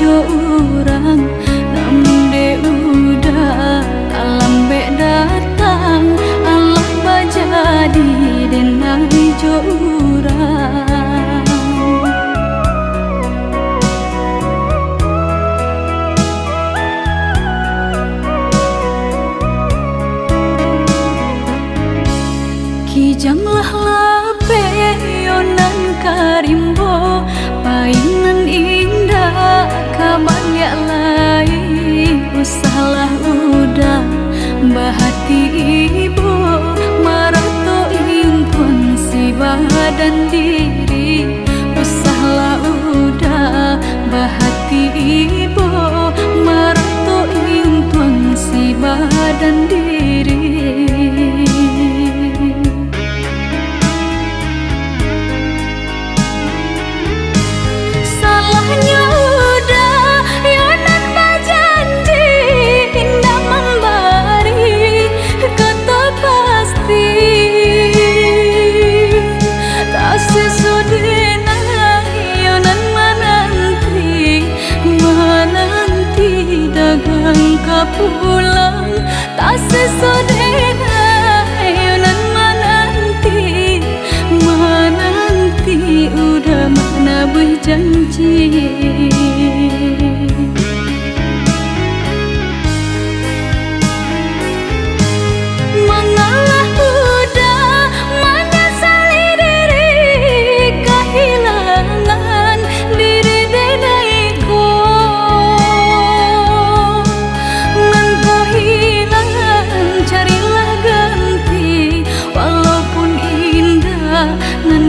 jadi orang namun de udah alam be datang Allah bajadi dengan jo orang Kijanglah lape yonan karimbo Painan indah kabalya lai Usahlah udah bahati ibu Marato impun si badan diri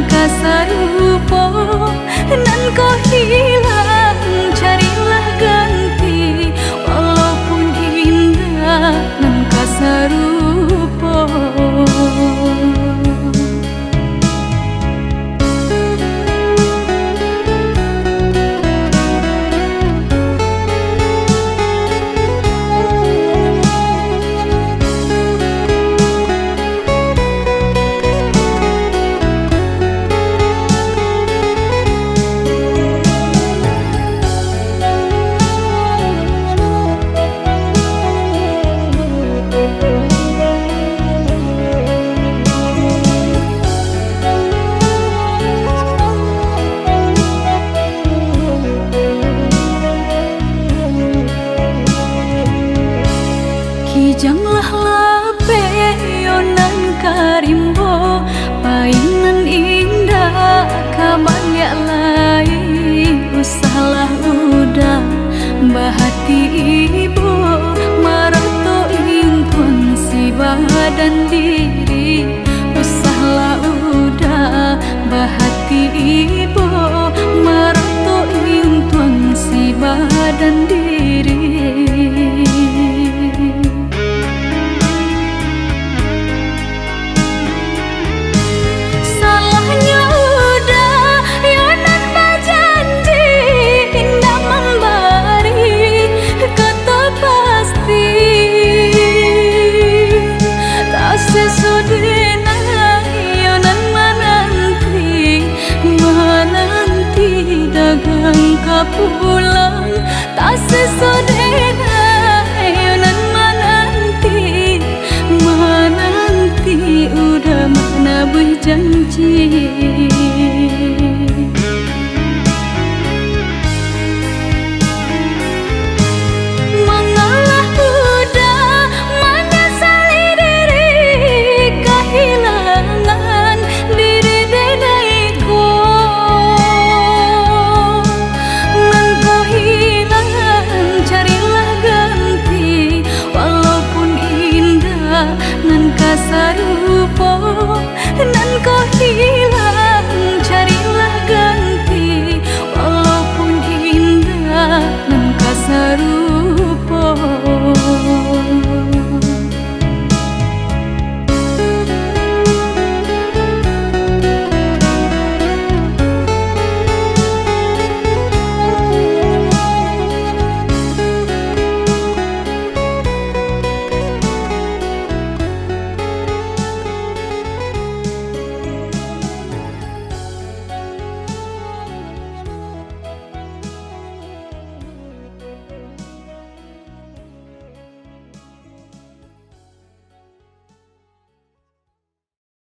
kasar nan ko hilang. Karimbo Painan indah kabalya lai Usahlah udah bahati ibu Marato impun si badan diri. Usahlah udah bahati ibu Marato impun si badan diri aku pulang tak sesudahnya ayo nan menanti menanti udah mana berjanji. janji